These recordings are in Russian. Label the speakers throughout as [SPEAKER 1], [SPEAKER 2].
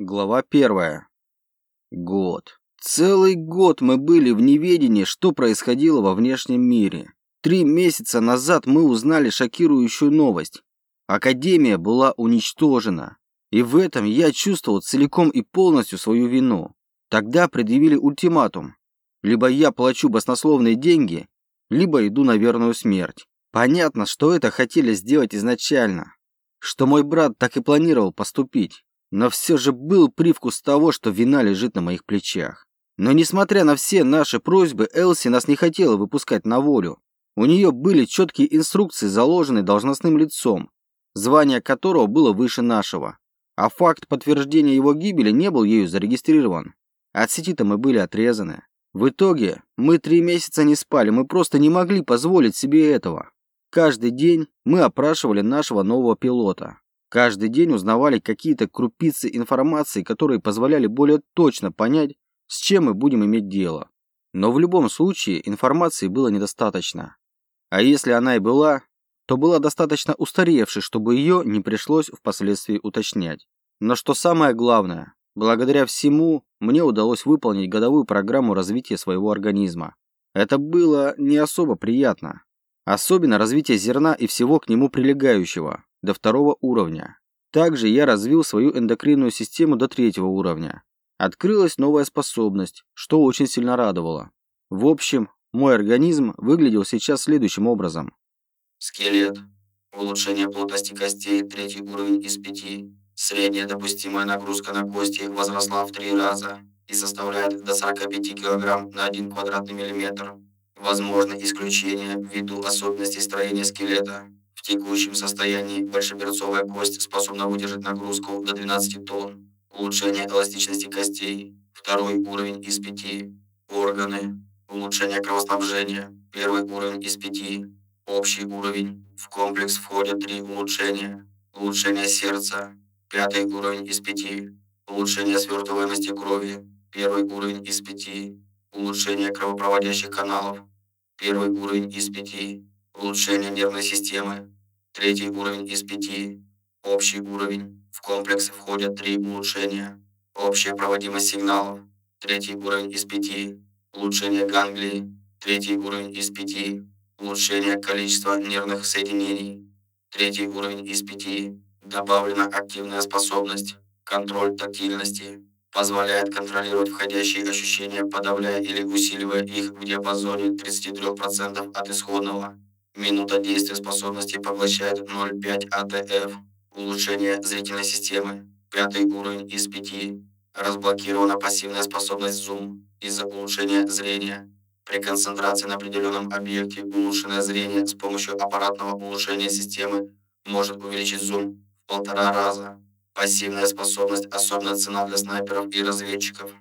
[SPEAKER 1] Глава первая. Год. Целый год мы были в неведении, что происходило во внешнем мире. Три месяца назад мы узнали шокирующую новость. Академия была уничтожена. И в этом я чувствовал целиком и полностью свою вину. Тогда предъявили ультиматум. Либо я плачу баснословные деньги, либо иду на верную смерть. Понятно, что это хотели сделать изначально. Что мой брат так и планировал поступить. Но все же был привкус того, что вина лежит на моих плечах. Но несмотря на все наши просьбы, Элси нас не хотела выпускать на волю. У нее были четкие инструкции, заложенные должностным лицом, звание которого было выше нашего. А факт подтверждения его гибели не был ею зарегистрирован. От сети-то мы были отрезаны. В итоге мы три месяца не спали, мы просто не могли позволить себе этого. Каждый день мы опрашивали нашего нового пилота. Каждый день узнавали какие-то крупицы информации, которые позволяли более точно понять, с чем мы будем иметь дело. Но в любом случае информации было недостаточно. А если она и была, то была достаточно устаревшей, чтобы ее не пришлось впоследствии уточнять. Но что самое главное, благодаря всему мне удалось выполнить годовую программу развития своего организма. Это было не особо приятно. Особенно развитие зерна и всего к нему прилегающего, до второго уровня. Также я развил свою эндокринную систему до третьего уровня. Открылась новая способность, что очень сильно радовало. В общем, мой организм выглядел сейчас следующим образом.
[SPEAKER 2] Скелет. Улучшение плотности костей, третий уровень из пяти. Средняя допустимая нагрузка на кости возросла в три раза и составляет до 45 кг на 1 квадратный миллиметр. Возможно исключение ввиду особенностей строения скелета. Текущем состоянии большеберцовая кость способна выдержать нагрузку до 12 тонн. Улучшение эластичности костей. Второй уровень из пяти. Органы. Улучшение кровоснабжения. Первый уровень из пяти. Общий уровень. В комплекс входят три улучшения. Улучшение сердца. Пятый уровень из пяти. Улучшение свертываемости крови. Первый уровень из пяти. Улучшение кровопроводящих каналов. Первый уровень из пяти. Улучшение нервной системы. Третий уровень из пяти. Общий уровень. В комплекс входят три улучшения. Общая проводимость сигналов. Третий уровень из пяти. Улучшение ганглии. Третий уровень из пяти. Улучшение количества нервных соединений. Третий уровень из пяти. Добавлена активная способность. Контроль тактильности. Позволяет контролировать входящие ощущения, подавляя или усиливая их в диапазоне 33% от исходного. Минута действия способности поглощает 0,5 АТФ. Улучшение зрительной системы. Пятый уровень из пяти. Разблокирована пассивная способность зум из-за улучшения зрения. При концентрации на определенном объекте улучшенное зрение с помощью аппаратного улучшения системы может увеличить зум в полтора раза. Пассивная способность – особая цена для снайперов и разведчиков.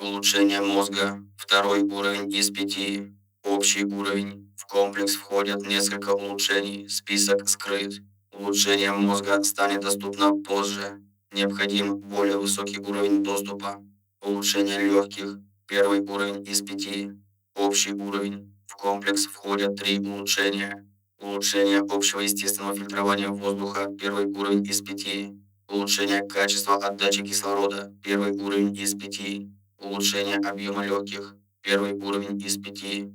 [SPEAKER 2] Улучшение мозга. Второй уровень из пяти. Общий уровень. В комплекс входят несколько улучшений. Список скрыт. Улучшение мозга станет доступно позже. Необходим более высокий уровень доступа. Улучшение легких. Первый уровень из пяти. Общий уровень. В комплекс входят три улучшения. Улучшение общего естественного фильтрования воздуха. Первый уровень из пяти. Улучшение качества отдачи кислорода. Первый уровень из пяти. Улучшение объема легких. Первый уровень из пяти.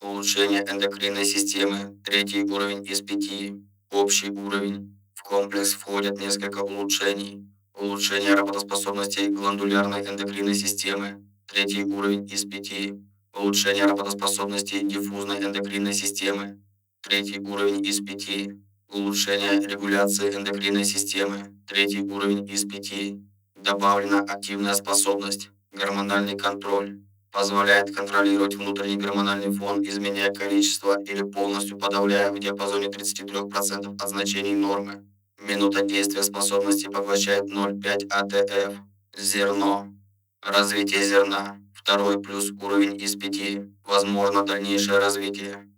[SPEAKER 2] Улучшение эндокринной системы. Третий уровень из пяти. Общий уровень. В комплекс входят несколько улучшений. Улучшение работоспособности гландулярной эндокринной системы. Третий уровень из пяти. Улучшение работоспособности диффузной эндокринной системы. Третий уровень из пяти. Улучшение регуляции эндокринной системы. Третий уровень из пяти. Добавлена активная способность. Гормональный контроль. Позволяет контролировать внутренний гормональный фон, изменяя количество или полностью подавляя в диапазоне 33% от значений нормы. Минута действия способности поглощает 0,5 АТФ. Зерно. Развитие зерна. Второй плюс уровень из пяти. Возможно дальнейшее развитие.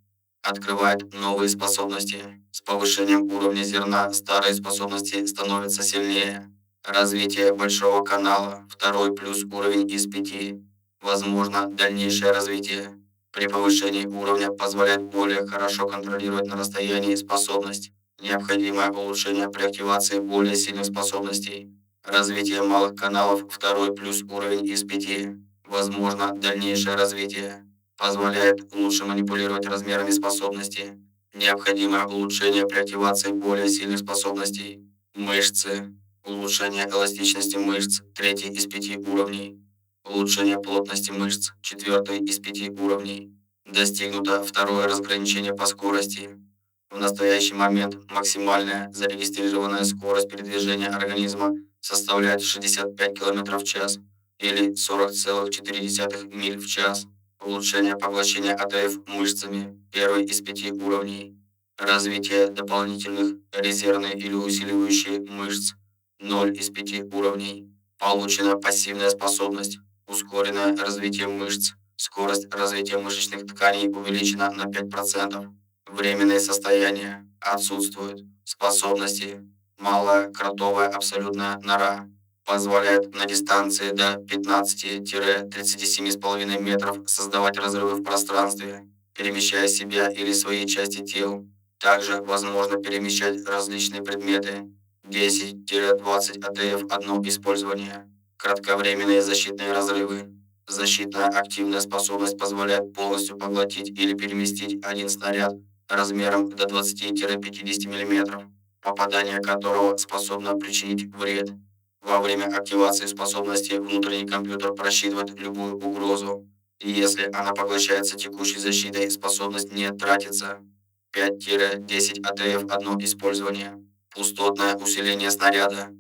[SPEAKER 2] Открывает новые способности. С повышением уровня зерна старые способности становятся сильнее. Развитие большого канала. Второй плюс уровень из пяти. Возможно дальнейшее развитие. При повышении уровня позволяет более хорошо контролировать на расстоянии способность. Необходимое улучшение при активации более сильных способностей. Развитие малых каналов второй плюс уровень из пяти. Возможно дальнейшее развитие. Позволяет лучше манипулировать размерами способностей. Необходимо улучшение при активации более сильных способностей. Мышцы. Улучшение эластичности мышц. Третий из пяти уровней. Улучшение плотности мышц. Четвертый из пяти уровней. Достигнуто второе разграничение по скорости. В настоящий момент максимальная зарегистрированная скорость передвижения организма составляет 65 км в час или 40,4 миль в час. Улучшение поглощения АТФ мышцами. Первый из пяти уровней. Развитие дополнительных резервные или усиливающие мышц. 0 из пяти уровней. Получена пассивная способность. Ускоренное развитие мышц. Скорость развития мышечных тканей увеличена на 5%. Временные состояния отсутствуют. Способности. Малая кротовая абсолютная нора. Позволяет на дистанции до 15-37,5 метров создавать разрывы в пространстве, перемещая себя или свои части тел. Также возможно перемещать различные предметы. 10-20 АТФ одно использование. Кратковременные защитные разрывы. Защитная активная способность позволяет полностью поглотить или переместить один снаряд размером до 20-50 мм, попадание которого способно причинить вред. Во время активации способности внутренний компьютер просчитывает любую угрозу. И если она поглощается текущей защитой, способность не тратится. 5-10 АТФ одно использование. Пустотное усиление снаряда.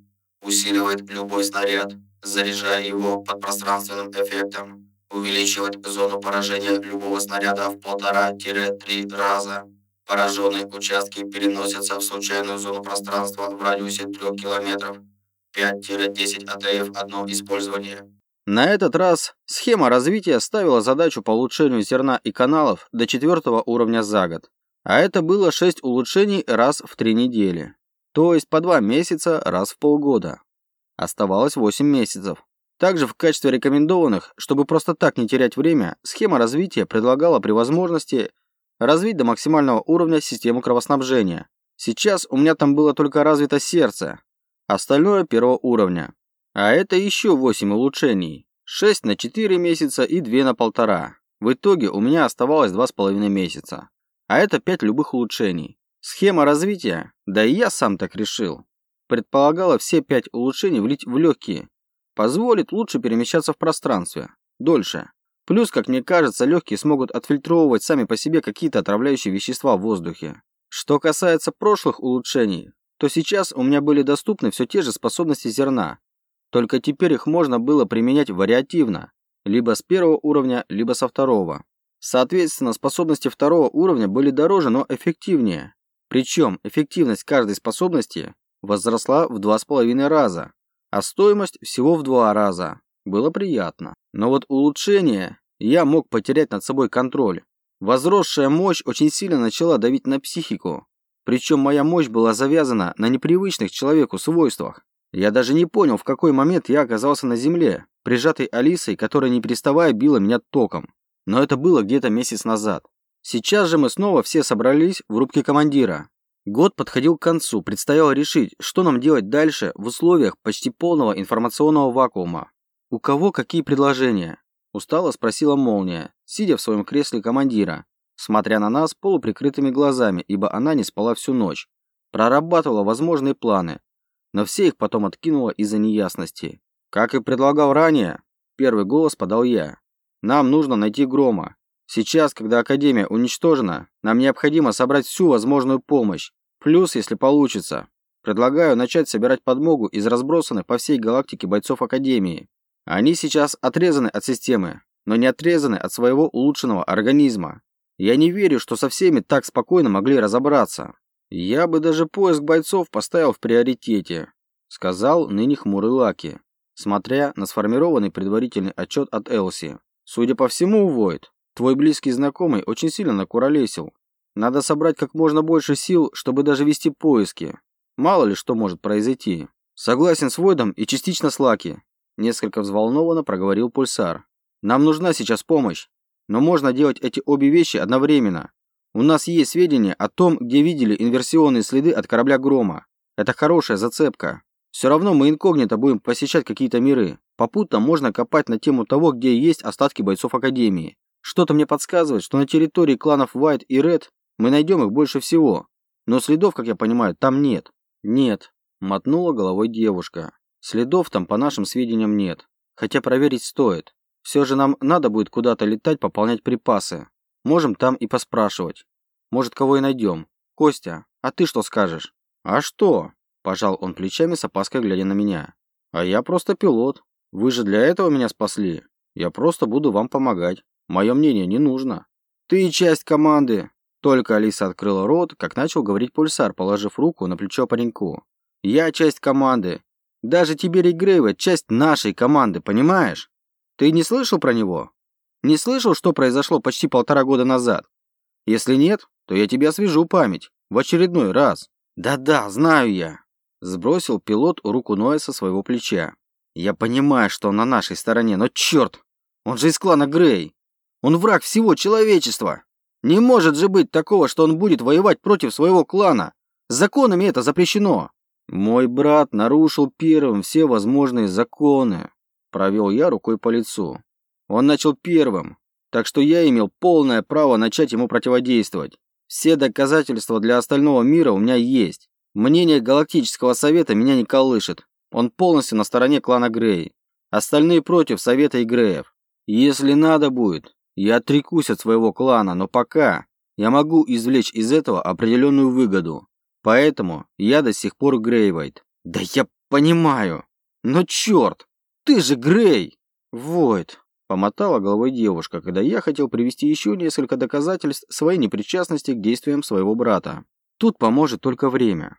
[SPEAKER 2] Усиливает любой снаряд, заряжая его под пространственным эффектом. Увеличивает зону поражения любого снаряда в полтора-три раза. Пораженные участки переносятся в случайную зону пространства в радиусе 3 километров. 5-10 АТФ одно использование.
[SPEAKER 1] На этот раз схема развития ставила задачу по улучшению зерна и каналов до четвертого уровня за год. А это было 6 улучшений раз в 3 недели. То есть по 2 месяца раз в полгода. Оставалось 8 месяцев. Также в качестве рекомендованных, чтобы просто так не терять время, схема развития предлагала при возможности развить до максимального уровня систему кровоснабжения. Сейчас у меня там было только развито сердце, остальное первого уровня. А это еще 8 улучшений. 6 на 4 месяца и 2 на полтора. В итоге у меня оставалось 2,5 месяца. А это 5 любых улучшений. Схема развития, да и я сам так решил, предполагала все 5 улучшений влить в легкие. Позволит лучше перемещаться в пространстве. Дольше. Плюс, как мне кажется, легкие смогут отфильтровывать сами по себе какие-то отравляющие вещества в воздухе. Что касается прошлых улучшений, то сейчас у меня были доступны все те же способности зерна. Только теперь их можно было применять вариативно, либо с первого уровня, либо со второго. Соответственно, способности второго уровня были дороже, но эффективнее. Причем эффективность каждой способности возросла в 2,5 раза, а стоимость всего в 2 раза. Было приятно. Но вот улучшение я мог потерять над собой контроль. Возросшая мощь очень сильно начала давить на психику. Причем моя мощь была завязана на непривычных человеку свойствах. Я даже не понял, в какой момент я оказался на земле, прижатой Алисой, которая не переставая била меня током. Но это было где-то месяц назад. Сейчас же мы снова все собрались в рубке командира. Год подходил к концу, предстояло решить, что нам делать дальше в условиях почти полного информационного вакуума. У кого какие предложения? Устало спросила Молния, сидя в своем кресле командира, смотря на нас полуприкрытыми глазами, ибо она не спала всю ночь. Прорабатывала возможные планы, но все их потом откинула из-за неясности. Как и предлагал ранее, первый голос подал я. Нам нужно найти Грома. Сейчас, когда Академия уничтожена, нам необходимо собрать всю возможную помощь. Плюс, если получится, предлагаю начать собирать подмогу из разбросанных по всей галактике бойцов Академии. Они сейчас отрезаны от системы, но не отрезаны от своего улучшенного организма. Я не верю, что со всеми так спокойно могли разобраться. Я бы даже поиск бойцов поставил в приоритете, сказал ныне хмурый Лаки, смотря на сформированный предварительный отчет от Элси. Судя по всему, Войд, твой близкий знакомый очень сильно накуролесил. Надо собрать как можно больше сил, чтобы даже вести поиски. Мало ли что может произойти. Согласен с Войдом и частично с Лаки. Несколько взволнованно проговорил Пульсар. Нам нужна сейчас помощь, но можно делать эти обе вещи одновременно. У нас есть сведения о том, где видели инверсионные следы от корабля Грома. Это хорошая зацепка. Все равно мы инкогнито будем посещать какие-то миры. Попутно можно копать на тему того, где есть остатки бойцов Академии. Что-то мне подсказывает, что на территории кланов White и Red мы найдем их больше всего. Но следов, как я понимаю, там нет. Нет, мотнула головой девушка. Следов там, по нашим сведениям, нет. Хотя проверить стоит. Все же нам надо будет куда-то летать, пополнять припасы. Можем там и поспрашивать. Может, кого и найдем. Костя, а ты что скажешь? А что? Пожал он плечами с опаской, глядя на меня. А я просто пилот. Вы же для этого меня спасли. Я просто буду вам помогать. Мое мнение не нужно. Ты часть команды. Только Алиса открыла рот, как начал говорить пульсар, положив руку на плечо пареньку. Я часть команды. Даже Тиберий Грейва часть нашей команды, понимаешь? Ты не слышал про него? Не слышал, что произошло почти полтора года назад? Если нет, то я тебе освежу память. В очередной раз. Да-да, знаю я. Сбросил пилот руку Ноя со своего плеча. Я понимаю, что он на нашей стороне, но черт! Он же из клана Грей. Он враг всего человечества. Не может же быть такого, что он будет воевать против своего клана. Законами это запрещено. Мой брат нарушил первым все возможные законы. Провел я рукой по лицу. Он начал первым, так что я имел полное право начать ему противодействовать. Все доказательства для остального мира у меня есть. Мнение Галактического Совета меня не колышет. Он полностью на стороне клана Грей. Остальные против Совета и Греев. Если надо будет, я отрекусь от своего клана, но пока я могу извлечь из этого определенную выгоду. Поэтому я до сих пор Грейвайт. Да я понимаю. Но черт, ты же Грей! Войд, помотала головой девушка, когда я хотел привести еще несколько доказательств своей непричастности к действиям своего брата. Тут поможет только время.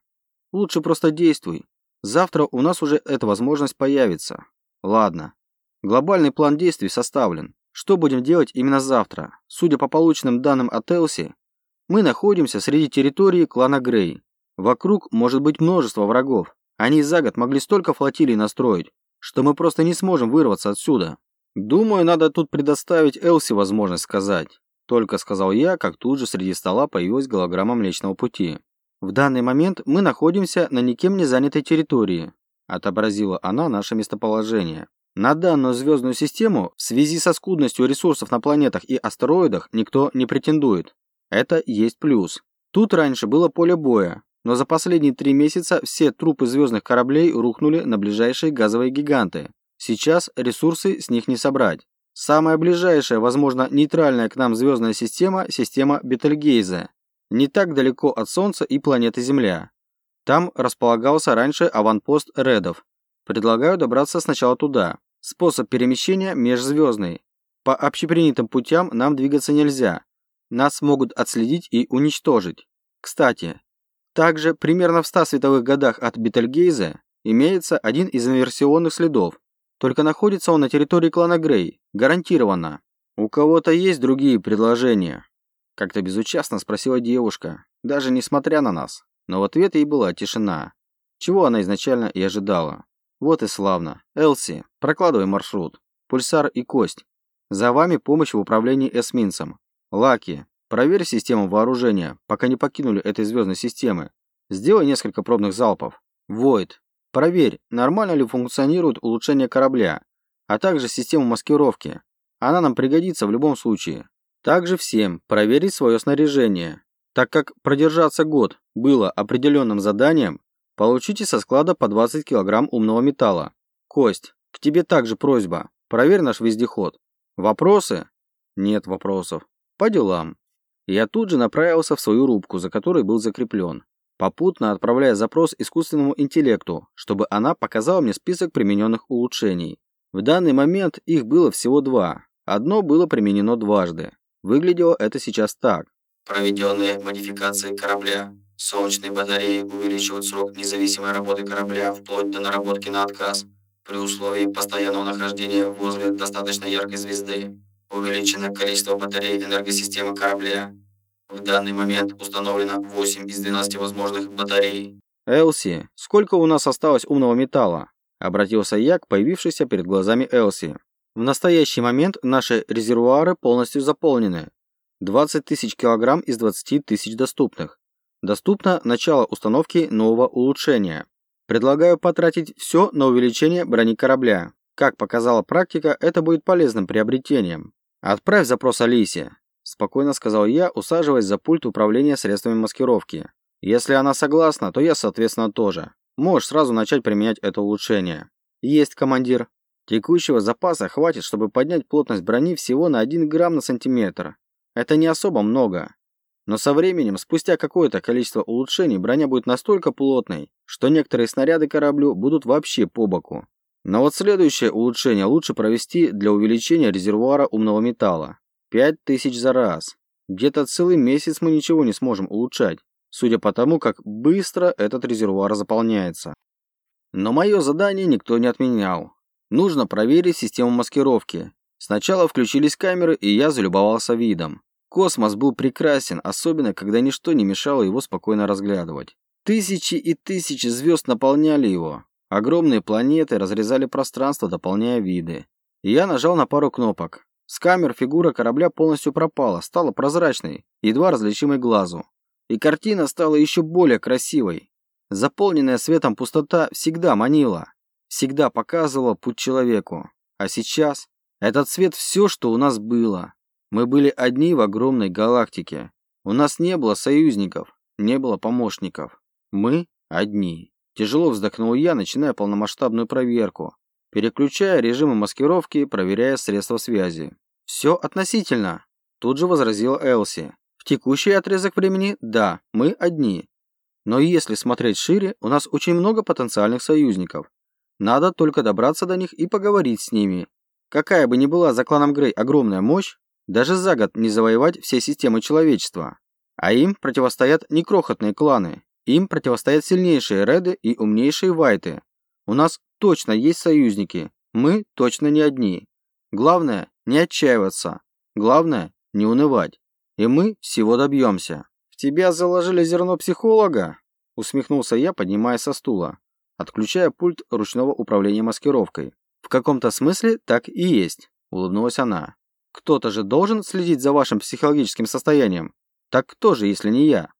[SPEAKER 1] Лучше просто действуй. Завтра у нас уже эта возможность появится. Ладно. Глобальный план действий составлен. Что будем делать именно завтра? Судя по полученным данным от Элси, мы находимся среди территории клана Грей. Вокруг может быть множество врагов. Они за год могли столько флотилий настроить, что мы просто не сможем вырваться отсюда. Думаю, надо тут предоставить Элси возможность сказать. Только сказал я, как тут же среди стола появилась голограмма Млечного Пути. В данный момент мы находимся на никем не занятой территории. Отобразила она наше местоположение. На данную звездную систему в связи со скудностью ресурсов на планетах и астероидах никто не претендует. Это есть плюс. Тут раньше было поле боя, но за последние три месяца все трупы звездных кораблей рухнули на ближайшие газовые гиганты. Сейчас ресурсы с них не собрать. Самая ближайшая, возможно, нейтральная к нам звездная система – система Бетельгейзе. Не так далеко от Солнца и планеты Земля. Там располагался раньше аванпост Редов. Предлагаю добраться сначала туда. Способ перемещения межзвездный. По общепринятым путям нам двигаться нельзя. Нас могут отследить и уничтожить. Кстати, также, примерно в 100 световых годах от Бетельгейзе, имеется один из инверсионных следов. Только находится он на территории клана Грей. Гарантированно. У кого-то есть другие предложения? Как-то безучастно спросила девушка, даже несмотря на нас. Но в ответ ей была тишина. Чего она изначально и ожидала. Вот и славно. Элси, прокладывай маршрут. Пульсар и Кость. За вами помощь в управлении эсминцем. Лаки, Проверь систему вооружения, пока не покинули этой звездной системы. Сделай несколько пробных залпов. Войд. Проверь, нормально ли функционирует улучшение корабля, а также систему маскировки. Она нам пригодится в любом случае. Также всем проверить свое снаряжение. Так как продержаться год было определенным заданием, получите со склада по 20 кг умного металла. Кость, к тебе также просьба. Проверь наш вездеход. Вопросы? Нет вопросов. По делам. Я тут же направился в свою рубку, за которой был закреплен, попутно отправляя запрос искусственному интеллекту, чтобы она показала мне список примененных улучшений. В данный момент их было всего два. Одно было применено дважды. Выглядело это сейчас так.
[SPEAKER 2] Проведенные модификации корабля. Солнечные батареи увеличивают срок независимой работы корабля вплоть до наработки на отказ, при условии постоянного нахождения возле достаточно яркой звезды. Увеличено количество батарей энергосистемы корабля. В данный момент установлено 8 из 12 возможных батарей.
[SPEAKER 1] Элси, сколько у нас осталось умного металла? Обратился я к появившейся перед глазами Элси. В настоящий момент наши резервуары полностью заполнены. 20 тысяч килограмм из 20 тысяч доступных. Доступно начало установки нового улучшения. Предлагаю потратить все на увеличение брони корабля. Как показала практика, это будет полезным приобретением. Отправь запрос Алисе, спокойно сказал я, усаживаясь за пульт управления средствами маскировки. Если она согласна, то я, соответственно, тоже. Можешь сразу начать применять это улучшение. Есть, командир. Текущего запаса хватит, чтобы поднять плотность брони всего на 1 грамм на сантиметр. Это не особо много. Но со временем, спустя какое-то количество улучшений, броня будет настолько плотной, что некоторые снаряды кораблю будут вообще по боку. Но вот следующее улучшение лучше провести для увеличения резервуара умного металла. 5000 за раз. Где-то целый месяц мы ничего не сможем улучшать, судя по тому, как быстро этот резервуар заполняется. Но мое задание никто не отменял. Нужно проверить систему маскировки. Сначала включились камеры, и я залюбовался видом. Космос был прекрасен, особенно когда ничто не мешало его спокойно разглядывать. Тысячи и тысячи звезд наполняли его. Огромные планеты разрезали пространство, дополняя виды. И я нажал на пару кнопок. С камер фигура корабля полностью пропала, стала прозрачной, едва различимой глазу. И картина стала еще более красивой. Заполненная светом пустота всегда манила, всегда показывала путь человеку. А сейчас этот свет все, что у нас было. Мы были одни в огромной галактике. У нас не было союзников, не было помощников. Мы одни. Тяжело вздохнул я, начиная полномасштабную проверку, переключая режимы маскировки, проверяя средства связи. «Все относительно», – тут же возразила Элси. «В текущий отрезок времени, да, мы одни. Но если смотреть шире, у нас очень много потенциальных союзников. Надо только добраться до них и поговорить с ними. Какая бы ни была за кланом Грей огромная мощь, даже за год не завоевать все системы человечества. А им противостоят не крохотные кланы. Им противостоят сильнейшие Реды и умнейшие Вайты. У нас точно есть союзники. Мы точно не одни. Главное не отчаиваться. Главное не унывать. И мы всего добьемся. В тебя заложили зерно психолога? Усмехнулся я, поднимаясь со стула, отключая пульт ручного управления маскировкой. В каком-то смысле так и есть, улыбнулась она. Кто-то же должен следить за вашим психологическим состоянием. Так кто же, если не я?